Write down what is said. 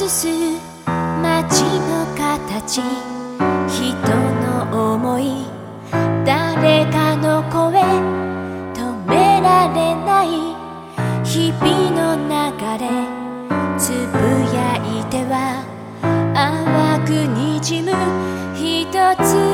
映す街の形。人の思い。誰かの声。止められない。日々の流れ。つぶやいては。淡くにじむ。一つ